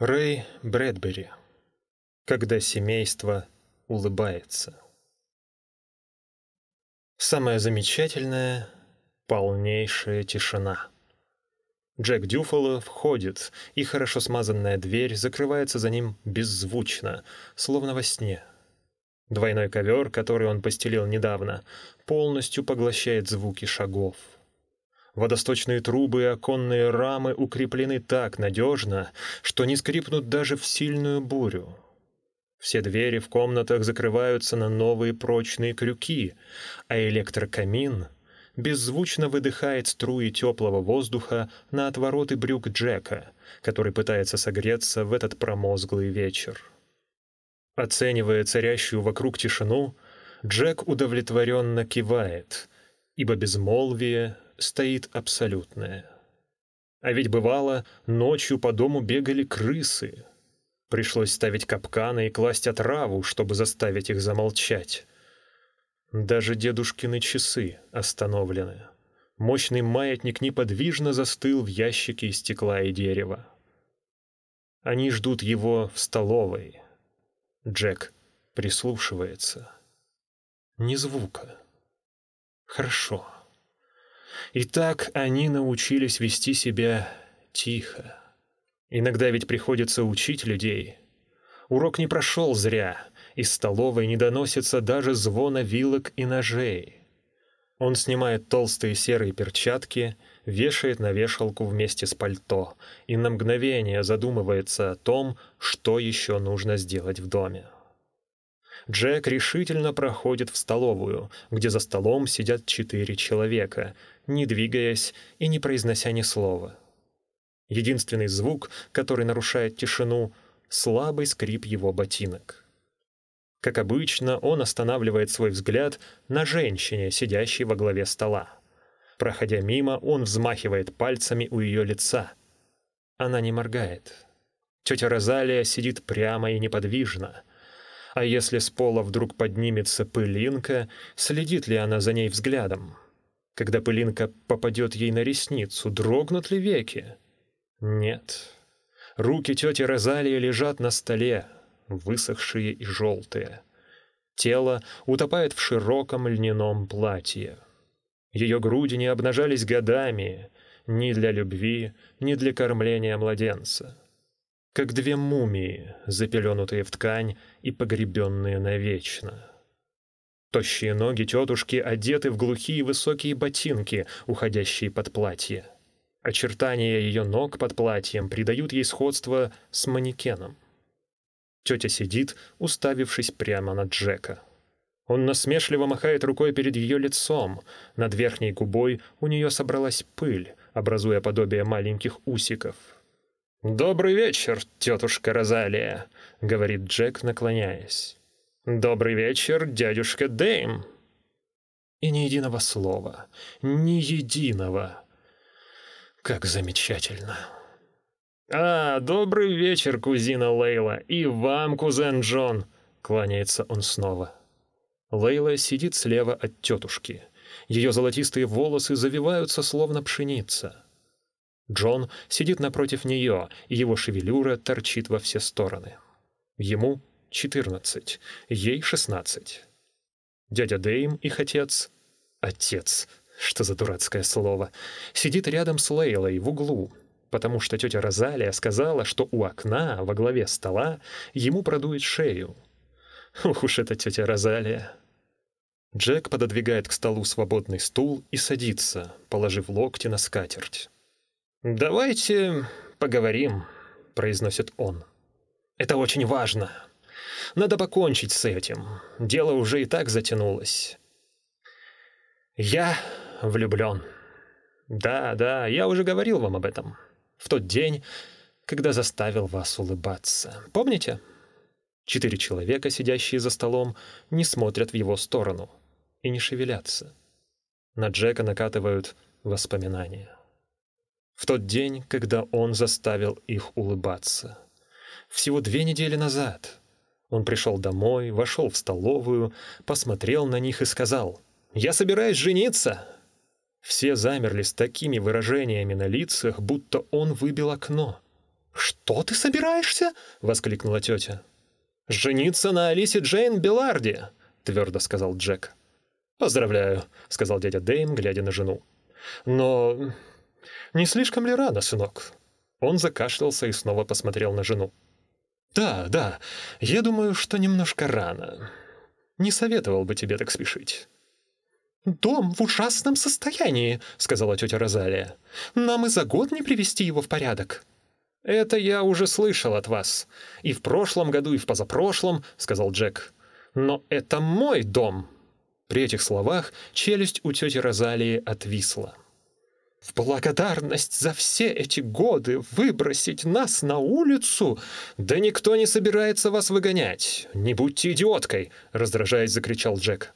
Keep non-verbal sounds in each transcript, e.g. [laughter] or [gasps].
Рэй Брэдбери. Когда семейство улыбается. Самое замечательное — полнейшая тишина. Джек Дюфало входит, и хорошо смазанная дверь закрывается за ним беззвучно, словно во сне. Двойной ковер, который он постелил недавно, полностью поглощает звуки шагов — Водосточные трубы и оконные рамы укреплены так надежно, что не скрипнут даже в сильную бурю. Все двери в комнатах закрываются на новые прочные крюки, а электрокамин беззвучно выдыхает струи теплого воздуха на отвороты брюк Джека, который пытается согреться в этот промозглый вечер. Оценивая царящую вокруг тишину, Джек удовлетворенно кивает, ибо безмолвие стоит абсолютное. А ведь бывало, ночью по дому бегали крысы. Пришлось ставить капканы и класть отраву, чтобы заставить их замолчать. Даже дедушкины часы остановлены. Мощный маятник неподвижно застыл в ящике из стекла и дерева. Они ждут его в столовой. Джек прислушивается. Ни звука. Хорошо. И так они научились вести себя тихо. Иногда ведь приходится учить людей. Урок не прошел зря, из столовой не доносится даже звона вилок и ножей. Он снимает толстые серые перчатки, вешает на вешалку вместе с пальто и на мгновение задумывается о том, что еще нужно сделать в доме. Джек решительно проходит в столовую, где за столом сидят четыре человека, не двигаясь и не произнося ни слова. Единственный звук, который нарушает тишину — слабый скрип его ботинок. Как обычно, он останавливает свой взгляд на женщине, сидящей во главе стола. Проходя мимо, он взмахивает пальцами у ее лица. Она не моргает. Тетя Розалия сидит прямо и неподвижно. А если с пола вдруг поднимется пылинка, следит ли она за ней взглядом? Когда пылинка попадет ей на ресницу, дрогнут ли веки? Нет. Руки тети Розалии лежат на столе, высохшие и желтые. Тело утопает в широком льняном платье. Ее груди не обнажались годами, ни для любви, ни для кормления младенца. Как две мумии, запеленутые в ткань и погребенные навечно. Тощие ноги тетушки одеты в глухие высокие ботинки, уходящие под платье. Очертания ее ног под платьем придают ей сходство с манекеном. Тетя сидит, уставившись прямо на Джека. Он насмешливо махает рукой перед ее лицом. Над верхней губой у нее собралась пыль, образуя подобие маленьких усиков. «Добрый вечер, тетушка Розалия», — говорит Джек, наклоняясь. «Добрый вечер, дядюшка Дэйм!» И ни единого слова, ни единого. Как замечательно. «А, добрый вечер, кузина Лейла, и вам, кузен Джон!» — кланяется он снова. Лейла сидит слева от тетушки. Ее золотистые волосы завиваются, словно пшеница. Джон сидит напротив нее, и его шевелюра торчит во все стороны. Ему 14, ей 16. Дядя Дэйм, их отец, отец, что за дурацкое слово, сидит рядом с Лейлой в углу, потому что тетя Розалия сказала, что у окна во главе стола ему продует шею. Ух уж эта тетя Розалия. Джек пододвигает к столу свободный стул и садится, положив локти на скатерть. «Давайте поговорим», — произносит он. «Это очень важно. Надо покончить с этим. Дело уже и так затянулось. Я влюблен. Да, да, я уже говорил вам об этом. В тот день, когда заставил вас улыбаться. Помните? Четыре человека, сидящие за столом, не смотрят в его сторону и не шевелятся. На Джека накатывают воспоминания. В тот день, когда он заставил их улыбаться. Всего две недели назад — он пришел домой, вошел в столовую, посмотрел на них и сказал «Я собираюсь жениться!» Все замерли с такими выражениями на лицах, будто он выбил окно. «Что ты собираешься?» — воскликнула тетя. «Жениться на Алисе Джейн Беларди», — твердо сказал Джек. «Поздравляю», — сказал дядя Дэйм, глядя на жену. «Но не слишком ли рано, сынок?» Он закашлялся и снова посмотрел на жену. «Да, да, я думаю, что немножко рано. Не советовал бы тебе так спешить». «Дом в ужасном состоянии», — сказала тетя Розалия. «Нам и за год не привести его в порядок». «Это я уже слышал от вас. И в прошлом году, и в позапрошлом», — сказал Джек. «Но это мой дом». При этих словах челюсть у тети Розалии отвисла. «В благодарность за все эти годы выбросить нас на улицу? Да никто не собирается вас выгонять. Не будьте идиоткой!» — раздражаясь, закричал Джек.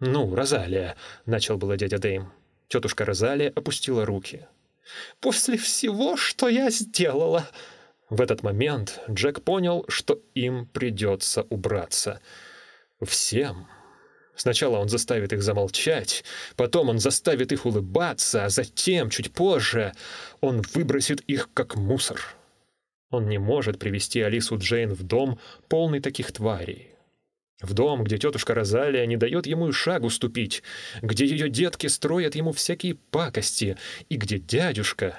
«Ну, Розалия», — начал было дядя Дэйм. Тетушка Розалия опустила руки после всего, что я сделала». В этот момент Джек понял, что им придется убраться. Всем. Сначала он заставит их замолчать, потом он заставит их улыбаться, а затем, чуть позже, он выбросит их как мусор. Он не может привести Алису Джейн в дом, полный таких тварей. В дом, где тетушка Розалия не дает ему и шагу ступить, где ее детки строят ему всякие пакости, и где дядюшка...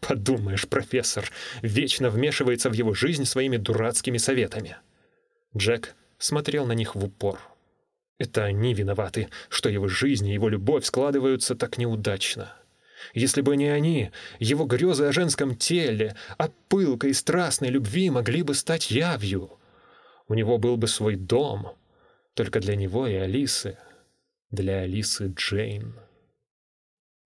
Подумаешь, профессор, вечно вмешивается в его жизнь своими дурацкими советами. Джек смотрел на них в упор. Это они виноваты, что его жизнь и его любовь складываются так неудачно. Если бы не они, его грезы о женском теле, о пылкой страстной любви могли бы стать явью. У него был бы свой дом, только для него и Алисы, для Алисы Джейн.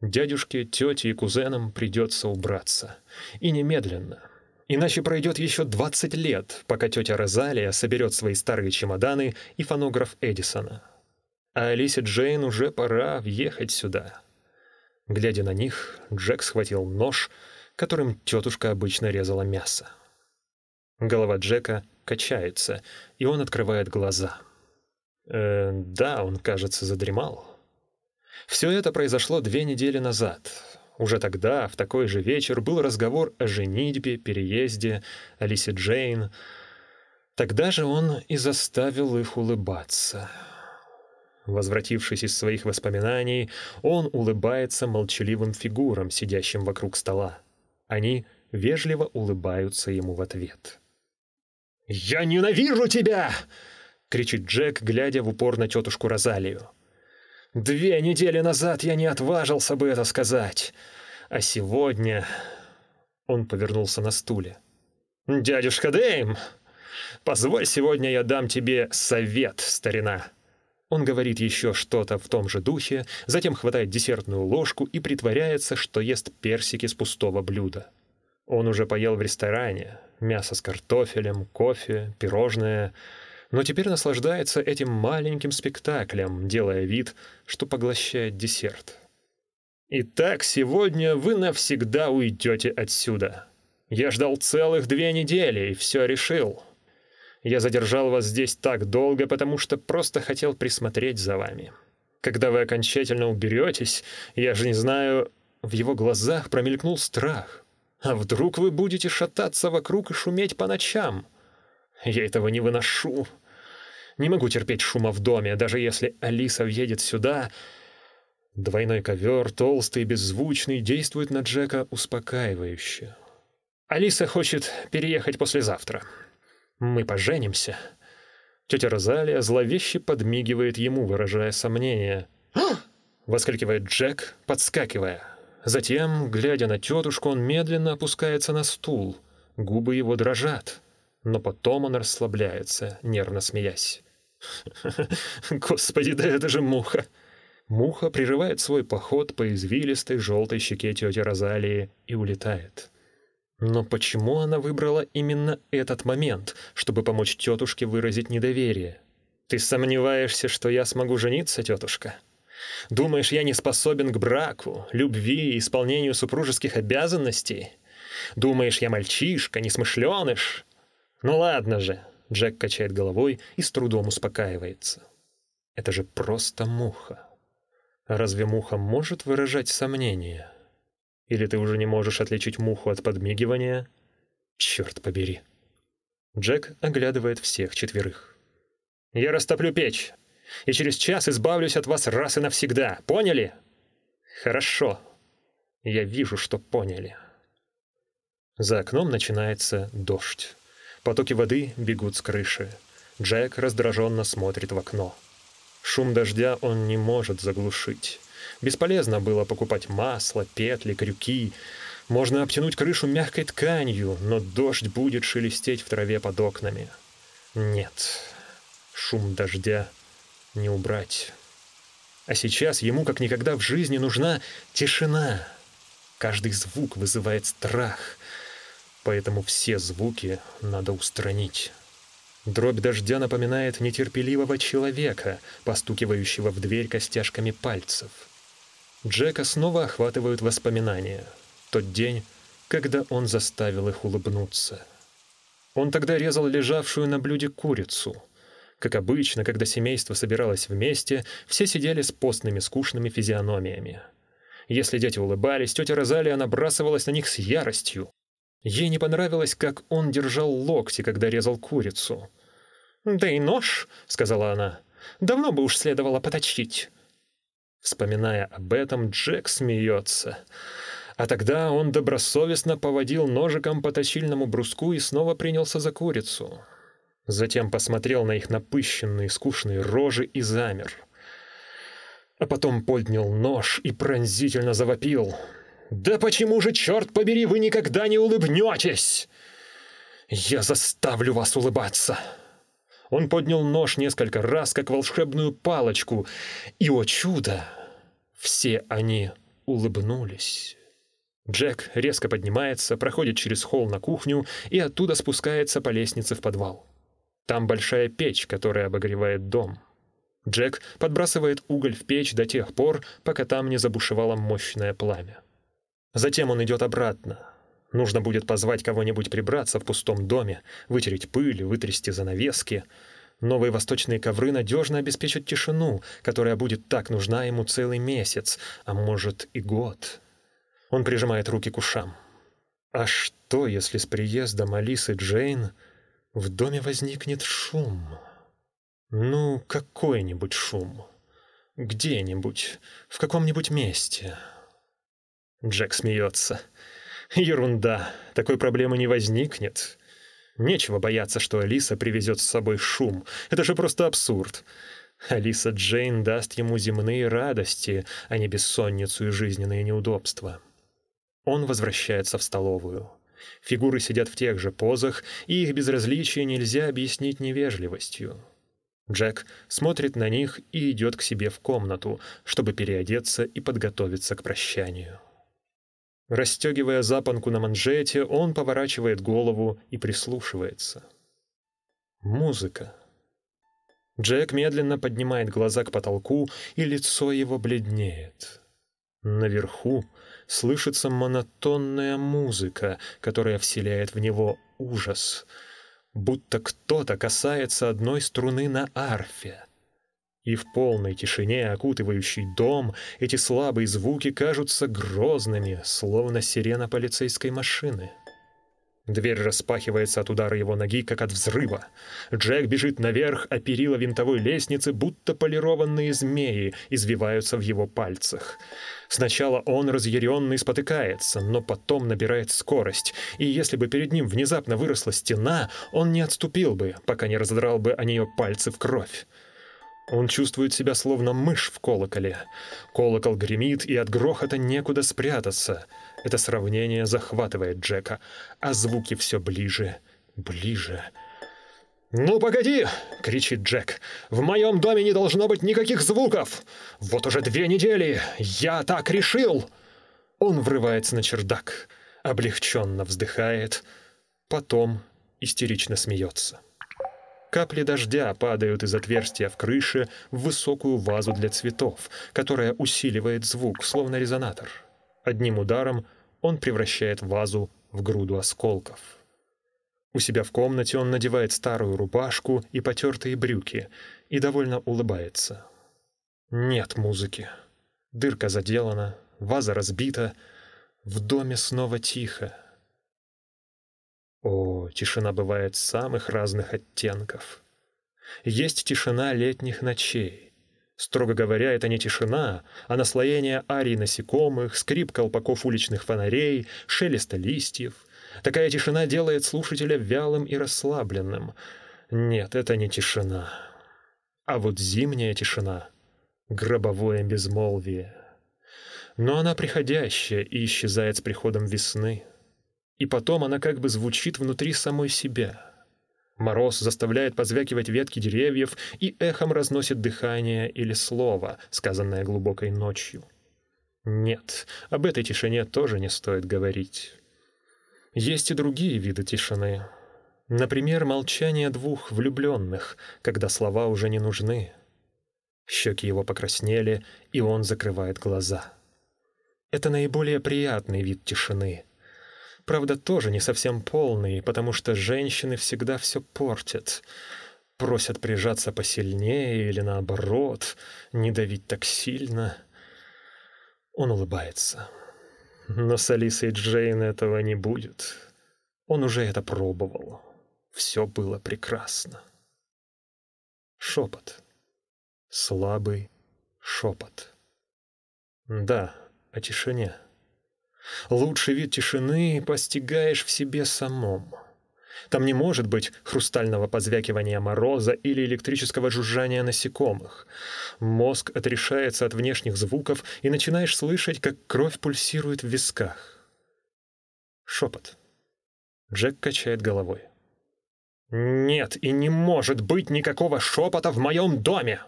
Дядюшке, тете и кузенам придется убраться. И немедленно. Иначе пройдет еще 20 лет, пока тетя Розалия соберет свои старые чемоданы и фонограф Эдисона. А Алисе Джейн уже пора въехать сюда. Глядя на них, Джек схватил нож, которым тетушка обычно резала мясо. Голова Джека качается, и он открывает глаза. Э, да, он, кажется, задремал. Все это произошло две недели назад. Уже тогда, в такой же вечер, был разговор о женитьбе, переезде, Алисе Джейн. Тогда же он и заставил их улыбаться. Возвратившись из своих воспоминаний, он улыбается молчаливым фигурам, сидящим вокруг стола. Они вежливо улыбаются ему в ответ. «Я ненавижу тебя!» — кричит Джек, глядя в упор на тетушку Розалию. «Две недели назад я не отважился бы это сказать. А сегодня...» Он повернулся на стуле. «Дядюшка Дэйм, позволь сегодня я дам тебе совет, старина». Он говорит еще что-то в том же духе, затем хватает десертную ложку и притворяется, что ест персики с пустого блюда. Он уже поел в ресторане, мясо с картофелем, кофе, пирожное, но теперь наслаждается этим маленьким спектаклем, делая вид, что поглощает десерт. «Итак, сегодня вы навсегда уйдете отсюда. Я ждал целых две недели и все решил. Я задержал вас здесь так долго, потому что просто хотел присмотреть за вами. Когда вы окончательно уберетесь, я же не знаю...» В его глазах промелькнул страх. А вдруг вы будете шататься вокруг и шуметь по ночам? Я этого не выношу. Не могу терпеть шума в доме, даже если Алиса въедет сюда. Двойной ковер, толстый и беззвучный, действует на Джека успокаивающе. Алиса хочет переехать послезавтра. Мы поженимся. Тетя Розалия зловеще подмигивает ему, выражая сомнение. [gasps] воскликивает Джек, подскакивая. Затем, глядя на тетушку, он медленно опускается на стул. Губы его дрожат, но потом он расслабляется, нервно смеясь. [laughs] «Господи, да это же муха!» Муха прерывает свой поход по извилистой желтой щеке тети Розалии и улетает. Но почему она выбрала именно этот момент, чтобы помочь тетушке выразить недоверие? «Ты сомневаешься, что я смогу жениться, тетушка?» Думаешь, я не способен к браку, любви и исполнению супружеских обязанностей? Думаешь, я мальчишка, несмышленыш? Ну ладно же, Джек качает головой и с трудом успокаивается. Это же просто муха. разве муха может выражать сомнения? Или ты уже не можешь отличить муху от подмигивания? Черт побери. Джек оглядывает всех четверых. Я растоплю печь, и через час избавлюсь от вас раз и навсегда. Поняли? Хорошо. Я вижу, что поняли. За окном начинается дождь. Потоки воды бегут с крыши. Джек раздраженно смотрит в окно. Шум дождя он не может заглушить. Бесполезно было покупать масло, петли, крюки. Можно обтянуть крышу мягкой тканью, но дождь будет шелестеть в траве под окнами. Нет, шум дождя не убрать. А сейчас ему как никогда в жизни нужна тишина. Каждый звук вызывает страх, поэтому все звуки надо устранить. Дробь дождя напоминает нетерпеливого человека, постукивающего в дверь костяшками пальцев. Джека снова охватывают воспоминания. Тот день, когда он заставил их улыбнуться. Он тогда резал лежавшую на блюде курицу. Как обычно, когда семейство собиралось вместе, все сидели с постными скучными физиономиями. Если дети улыбались, тетя Розалия набрасывалась на них с яростью. Ей не понравилось, как он держал локти, когда резал курицу. «Да и нож», — сказала она, — «давно бы уж следовало поточить». Вспоминая об этом, Джек смеется. А тогда он добросовестно поводил ножиком по точильному бруску и снова принялся за курицу. Затем посмотрел на их напыщенные, скучные рожи и замер. А потом поднял нож и пронзительно завопил. «Да почему же, черт побери, вы никогда не улыбнетесь? Я заставлю вас улыбаться!» Он поднял нож несколько раз, как волшебную палочку, и, о чудо, все они улыбнулись. Джек резко поднимается, проходит через холл на кухню и оттуда спускается по лестнице в подвал. Там большая печь, которая обогревает дом. Джек подбрасывает уголь в печь до тех пор, пока там не забушевало мощное пламя. Затем он идет обратно. Нужно будет позвать кого-нибудь прибраться в пустом доме, вытереть пыль, вытрясти занавески. Новые восточные ковры надежно обеспечат тишину, которая будет так нужна ему целый месяц, а может и год. Он прижимает руки к ушам. А что, если с приездом Алисы Джейн в доме возникнет шум. Ну, какой-нибудь шум. Где-нибудь, в каком-нибудь месте. Джек смеется. Ерунда, такой проблемы не возникнет. Нечего бояться, что Алиса привезет с собой шум. Это же просто абсурд. Алиса Джейн даст ему земные радости, а не бессонницу и жизненные неудобства. Он возвращается в столовую. Фигуры сидят в тех же позах, и их безразличие нельзя объяснить невежливостью. Джек смотрит на них и идет к себе в комнату, чтобы переодеться и подготовиться к прощанию. Расстегивая запонку на манжете, он поворачивает голову и прислушивается. Музыка. Джек медленно поднимает глаза к потолку, и лицо его бледнеет. Наверху слышится монотонная музыка, которая вселяет в него ужас, будто кто-то касается одной струны на арфе. И в полной тишине, окутывающей дом, эти слабые звуки кажутся грозными, словно сирена полицейской машины. Дверь распахивается от удара его ноги, как от взрыва. Джек бежит наверх, а перила винтовой лестницы, будто полированные змеи, извиваются в его пальцах. Сначала он разъяренный спотыкается, но потом набирает скорость, и если бы перед ним внезапно выросла стена, он не отступил бы, пока не разодрал бы о нее пальцы в кровь. Он чувствует себя словно мышь в колоколе. Колокол гремит, и от грохота некуда спрятаться. Это сравнение захватывает Джека, а звуки все ближе, ближе. «Ну, погоди!» — кричит Джек. «В моем доме не должно быть никаких звуков! Вот уже две недели! Я так решил!» Он врывается на чердак, облегченно вздыхает, потом истерично смеется. Капли дождя падают из отверстия в крыше в высокую вазу для цветов, которая усиливает звук, словно резонатор. Одним ударом он превращает вазу в груду осколков. У себя в комнате он надевает старую рубашку и потертые брюки и довольно улыбается. Нет музыки. Дырка заделана, ваза разбита, в доме снова тихо. О, тишина бывает самых разных оттенков. Есть тишина летних ночей. Строго говоря, это не тишина, а наслоение арий насекомых, скрип колпаков уличных фонарей, шелеста листьев. Такая тишина делает слушателя вялым и расслабленным. Нет, это не тишина. А вот зимняя тишина — гробовое безмолвие. Но она приходящая и исчезает с приходом весны. И потом она как бы звучит внутри самой себя. Мороз заставляет позвякивать ветки деревьев и эхом разносит дыхание или слово, сказанное глубокой ночью. Нет, об этой тишине тоже не стоит говорить. Есть и другие виды тишины. Например, молчание двух влюбленных, когда слова уже не нужны. Щеки его покраснели, и он закрывает глаза. Это наиболее приятный вид тишины. Правда, тоже не совсем полный, потому что женщины всегда все портят. Просят прижаться посильнее или наоборот, не давить так сильно. Он улыбается. Но с Алисой Джейн этого не будет. Он уже это пробовал. Все было прекрасно. Шепот. Слабый шепот. Да, о тишине. Лучший вид тишины постигаешь в себе самом. Там не может быть хрустального позвякивания мороза или электрического жужжания насекомых. Мозг отрешается от внешних звуков, и начинаешь слышать, как кровь пульсирует в висках. Шепот. Джек качает головой. «Нет, и не может быть никакого шепота в моем доме!»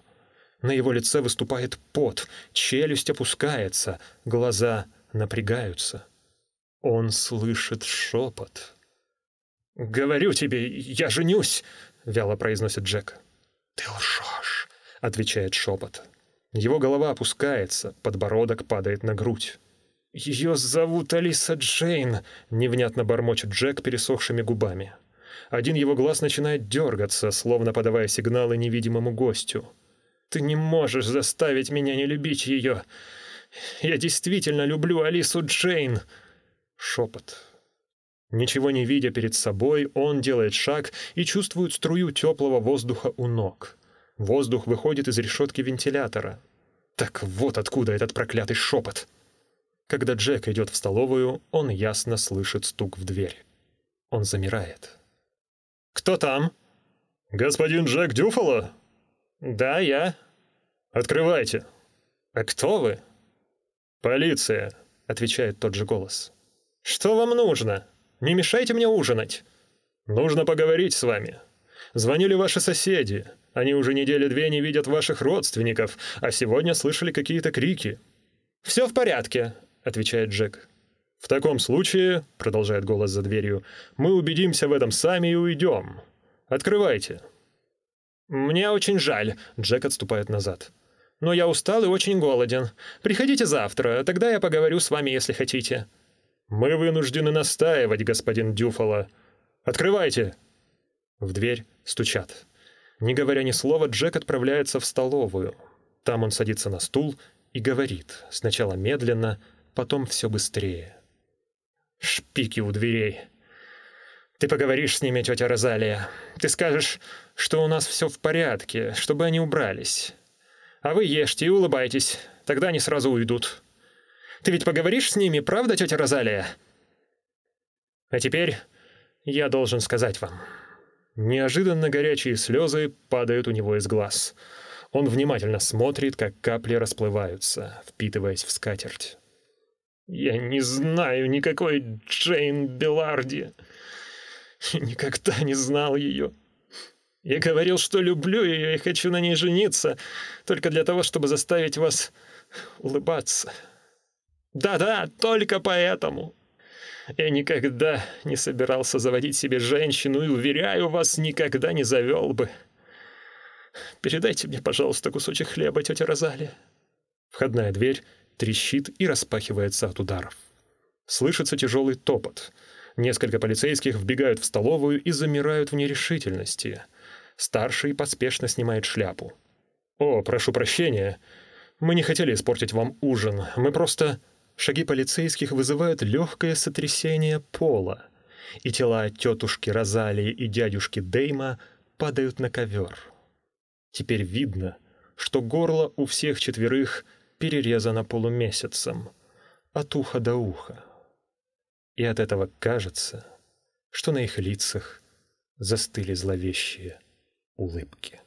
На его лице выступает пот, челюсть опускается, глаза напрягаются. Он слышит шепот. «Говорю тебе, я женюсь!» — вяло произносит Джек. «Ты лжешь!» — отвечает шепот. Его голова опускается, подбородок падает на грудь. «Ее зовут Алиса Джейн», — невнятно бормочет Джек пересохшими губами. Один его глаз начинает дергаться, словно подавая сигналы невидимому гостю. Ты не можешь заставить меня не любить ее. Я действительно люблю Алису Джейн. Шепот. Ничего не видя перед собой, он делает шаг и чувствует струю теплого воздуха у ног. Воздух выходит из решетки вентилятора. Так вот откуда этот проклятый шепот. Когда Джек идет в столовую, он ясно слышит стук в дверь. Он замирает. «Кто там?» «Господин Джек Дюфало?» «Да, я». «Открывайте». «А кто вы?» «Полиция», — отвечает тот же голос. «Что вам нужно? Не мешайте мне ужинать». «Нужно поговорить с вами. Звонили ваши соседи. Они уже недели две не видят ваших родственников, а сегодня слышали какие-то крики». «Все в порядке», — отвечает Джек. «В таком случае», — продолжает голос за дверью, — «мы убедимся в этом сами и уйдем. Открывайте». «Мне очень жаль», — Джек отступает назад. «Но я устал и очень голоден. Приходите завтра, тогда я поговорю с вами, если хотите». «Мы вынуждены настаивать, господин Дюфало. Открывайте!» В дверь стучат. Не говоря ни слова, Джек отправляется в столовую. Там он садится на стул и говорит, сначала медленно, потом все быстрее. «Шпики у дверей. Ты поговоришь с ними, тетя Розалия. Ты скажешь, что у нас все в порядке, чтобы они убрались. А вы ешьте и улыбайтесь, тогда они сразу уйдут. Ты ведь поговоришь с ними, правда, тетя Розалия? А теперь я должен сказать вам. Неожиданно горячие слезы падают у него из глаз. Он внимательно смотрит, как капли расплываются, впитываясь в скатерть. «Я не знаю никакой Джейн Беларди. [laughs] Никогда не знал ее. Я говорил, что люблю ее и хочу на ней жениться, только для того, чтобы заставить вас улыбаться. Да-да, только поэтому. Я никогда не собирался заводить себе женщину и, уверяю вас, никогда не завел бы. Передайте мне, пожалуйста, кусочек хлеба, тетя Розалия. Входная дверь трещит и распахивается от ударов. Слышится тяжелый топот. Несколько полицейских вбегают в столовую и замирают в нерешительности. Старший поспешно снимает шляпу. «О, прошу прощения. Мы не хотели испортить вам ужин. Мы просто...» Шаги полицейских вызывают легкое сотрясение пола, и тела тетушки Розалии и дядюшки Дейма падают на ковер. Теперь видно, что горло у всех четверых перерезано полумесяцем, от уха до уха и от этого кажется, что на их лицах застыли зловещие улыбки.